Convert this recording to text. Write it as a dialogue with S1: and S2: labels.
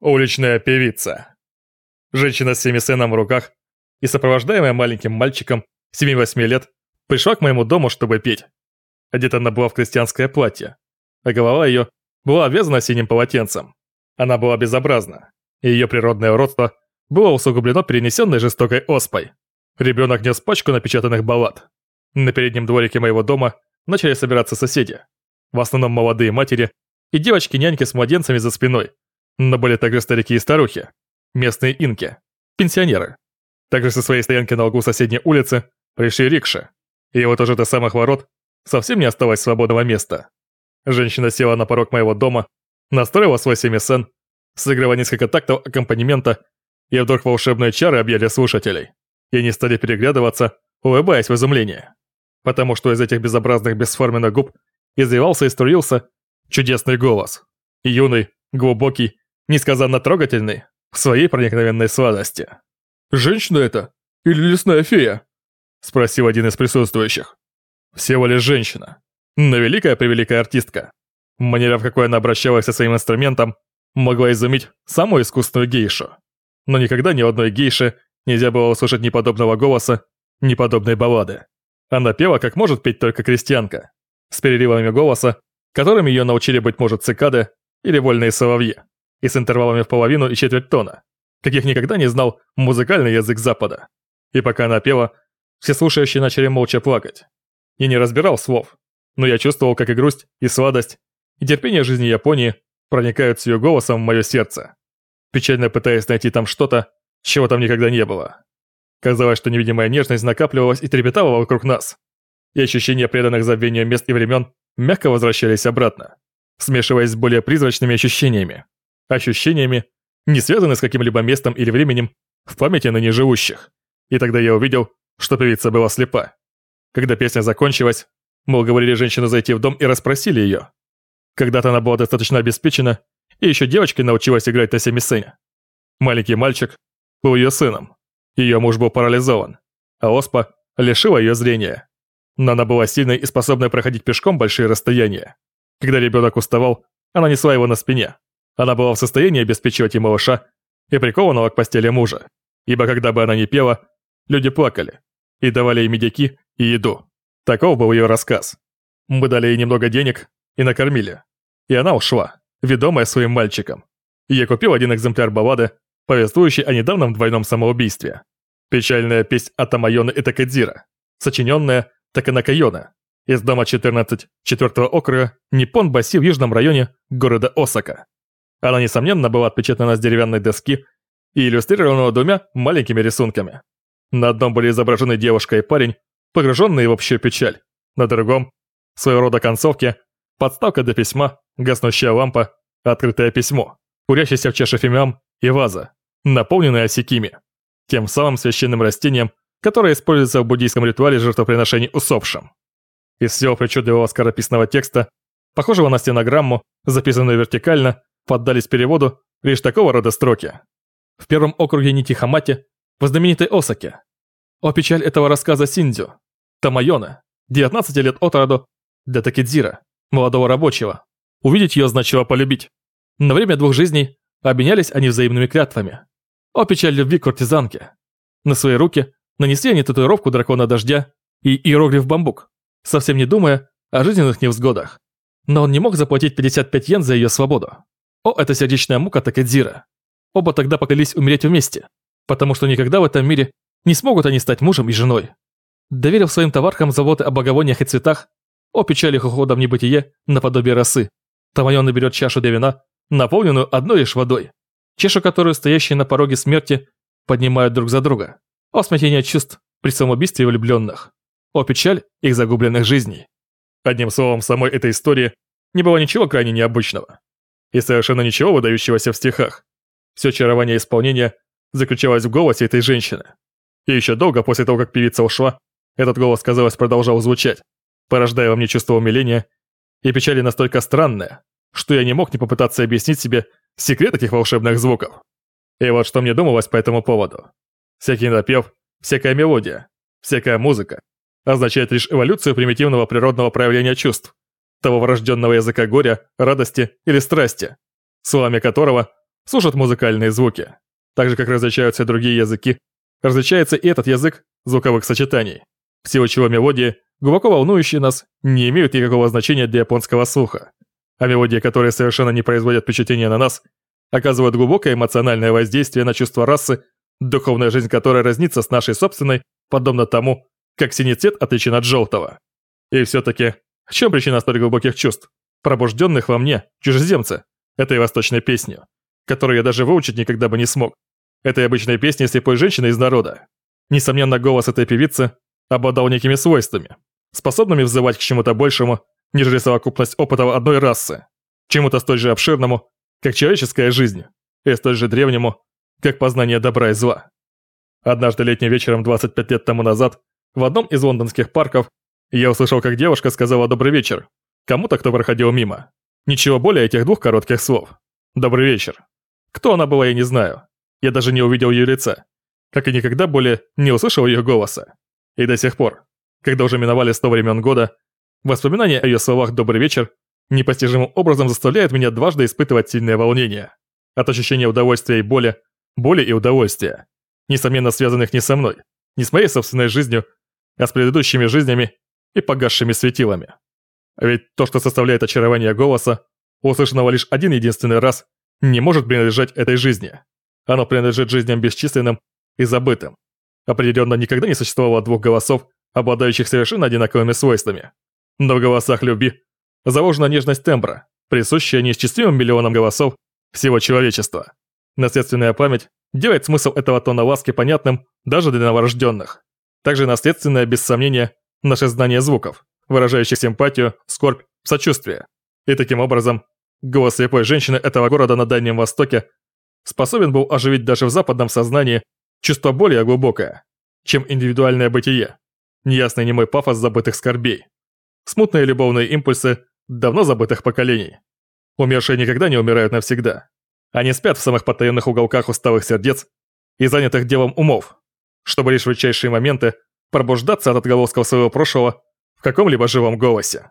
S1: Уличная певица. Женщина с семисеном в руках и сопровождаемая маленьким мальчиком 7-8 лет пришла к моему дому, чтобы петь. Одета она была в крестьянское платье, а голова ее была обвязана синим полотенцем. Она была безобразна, и ее природное уродство было усугублено перенесенной жестокой оспой. Ребенок нес пачку напечатанных баллад. На переднем дворике моего дома начали собираться соседи. В основном молодые матери и девочки-няньки с младенцами за спиной, но были также старики и старухи, местные инки, пенсионеры. Также со своей стоянки на углу соседней улицы пришли рикши. И вот уже до самых ворот совсем не осталось свободного места. Женщина села на порог моего дома, настроила свой семисен, сыграла несколько тактов аккомпанемента, и вдруг волшебные чары объяли слушателей. И они стали переглядываться, улыбаясь в изумлении. Потому что из этих безобразных бесформенных губ изливался и струился чудесный голос. Юный, глубокий, несказанно трогательный, в своей проникновенной сладости. «Женщина это? Или лесная фея?» – спросил один из присутствующих. «Всего лишь женщина, но великая-превеликая артистка. Манера, в какой она обращалась со своим инструментом, могла изумить самую искусную гейшу. Но никогда ни одной гейше нельзя было услышать ни подобного голоса, ни подобной баллады. Она пела, как может петь только крестьянка, с переливами голоса, которыми ее научили, быть может, цикады или вольные соловьи и с интервалами в половину и четверть тона, каких никогда не знал музыкальный язык Запада. И пока она пела, все слушающие начали молча плакать. Я не разбирал слов, но я чувствовал, как и грусть, и сладость, и терпение жизни Японии проникают с ее голосом в мое сердце, печально пытаясь найти там что-то, чего там никогда не было. Казалось, что невидимая нежность накапливалась и трепетала вокруг нас, и ощущения преданных забвению мест и времен мягко возвращались обратно, смешиваясь с более призрачными ощущениями, ощущениями, не связанные с каким-либо местом или временем в памяти ныне живущих. И тогда я увидел, что певица была слепа. Когда песня закончилась, мы уговорили женщину зайти в дом и расспросили ее. Когда-то она была достаточно обеспечена, и еще девочкой научилась играть на семисене. Маленький мальчик был ее сыном. Ее муж был парализован, а оспа лишила ее зрения. Но она была сильной и способной проходить пешком большие расстояния. Когда ребенок уставал, она несла его на спине. Она была в состоянии обеспечивать и малыша, и прикованного к постели мужа, ибо когда бы она не пела, люди плакали и давали ей медики и еду. Таков был ее рассказ. Мы дали ей немного денег и накормили. И она ушла, ведомая своим мальчиком. Я купил один экземпляр баллады, повествующий о недавнем двойном самоубийстве. Печальная песнь Атамайона и Такадзира, сочиненная Таканакайона, из дома 14 4 округа Ниппон-Баси в южном районе города Осака. Она, несомненно, была отпечатана с деревянной доски и иллюстрирована двумя маленькими рисунками. На одном были изображены девушка и парень, погруженные в общую печаль. На другом – своего рода концовки, подставка для письма, гаснущая лампа, открытое письмо, курящийся в чаше фимиам и ваза, наполненная осекими, тем самым священным растением, которое используется в буддийском ритуале жертвоприношений усопшим. Из всего причудливого скорописного текста, похожего на стенограмму, записанную вертикально, поддались переводу лишь такого рода строки. В первом округе Нитихамати, по знаменитой Осаке. О печаль этого рассказа Синдзю, Тамайона, 19 лет от роду, для Такидзира, молодого рабочего. Увидеть ее значило полюбить. На время двух жизней обменялись они взаимными клятвами. О печаль любви куртизанки. На свои руки нанесли они татуировку дракона дождя и иероглиф бамбук, совсем не думая о жизненных невзгодах. Но он не мог заплатить 55 йен за ее свободу. О, это сердечная мука Такэдзира. Оба тогда поклялись умереть вместе, потому что никогда в этом мире не смогут они стать мужем и женой. Доверив своим товаркам заботы о благовониях и цветах, о печали их ухода в небытие наподобие росы, Тамайон наберет чашу для вина, наполненную одной лишь водой, чашу которую стоящие на пороге смерти поднимают друг за друга, о смятении чувств при самоубийстве влюбленных, о печаль их загубленных жизней. Одним словом, в самой этой истории не было ничего крайне необычного и совершенно ничего выдающегося в стихах. Все очарование исполнения заключалось в голосе этой женщины. И еще долго после того, как певица ушла, этот голос, казалось, продолжал звучать, порождая во мне чувство умиления и печали настолько странное, что я не мог не попытаться объяснить себе секрет этих волшебных звуков. И вот что мне думалось по этому поводу. Всякий напев, всякая мелодия, всякая музыка означает лишь эволюцию примитивного природного проявления чувств, того врожденного языка горя, радости или страсти, словами которого слушают музыкальные звуки. Так же, как различаются другие языки, различается и этот язык звуковых сочетаний, всего чего мелодии, глубоко волнующие нас, не имеют никакого значения для японского слуха. А мелодии, которые совершенно не производят впечатления на нас, оказывают глубокое эмоциональное воздействие на чувство расы, духовная жизнь которой разнится с нашей собственной, подобно тому, как синий цвет отличен от желтого. И все-таки, в чем причина столь глубоких чувств, пробужденных во мне, чужеземца, этой восточной песни, которую я даже выучить никогда бы не смог, этой обычной песни слепой женщины из народа? Несомненно, голос этой певицы обладал некими свойствами, способными взывать к чему-то большему, нежели совокупность опыта одной расы, чему-то столь же обширному, как человеческая жизнь, и столь же древнему, как познание добра и зла. Однажды летним вечером 25 лет тому назад в одном из лондонских парков я услышал, как девушка сказала «добрый вечер» кому-то, кто проходил мимо. Ничего более этих двух коротких слов. «Добрый вечер». Кто она была, я не знаю. Я даже не увидел ее лица. Как и никогда более не услышал ее голоса. И до сих пор, когда уже миновали сто времен года, воспоминания о ее словах «добрый вечер» непостижимым образом заставляют меня дважды испытывать сильное волнение. От ощущения удовольствия и боли, боли и удовольствия, несомненно связанных не со мной, не с моей собственной жизнью, а с предыдущими жизнями и погасшими светилами. Ведь то, что составляет очарование голоса, услышанного лишь один единственный раз, не может принадлежать этой жизни. Оно принадлежит жизням бесчисленным и забытым. Определенно никогда не существовало двух голосов, обладающих совершенно одинаковыми свойствами. Но в голосах любви заложена нежность тембра, присущая неисчислимым миллионам голосов всего человечества. Наследственная память делает смысл этого тона ласки понятным даже для новорожденных. Также наследственное, без сомнения, наше знание звуков, выражающих симпатию, скорбь, сочувствие. И таким образом, голос слепой женщины этого города на Дальнем Востоке способен был оживить даже в западном сознании чувство более глубокое, чем индивидуальное бытие, неясный немой пафос забытых скорбей, смутные любовные импульсы давно забытых поколений. Умершие никогда не умирают навсегда. Они спят в самых потаенных уголках усталых сердец и занятых делом умов, чтобы лишь в редчайшие моменты пробуждаться от отголосков своего прошлого в каком-либо живом голосе.